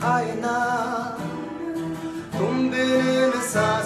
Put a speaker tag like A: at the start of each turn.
A: Ay na, in the sa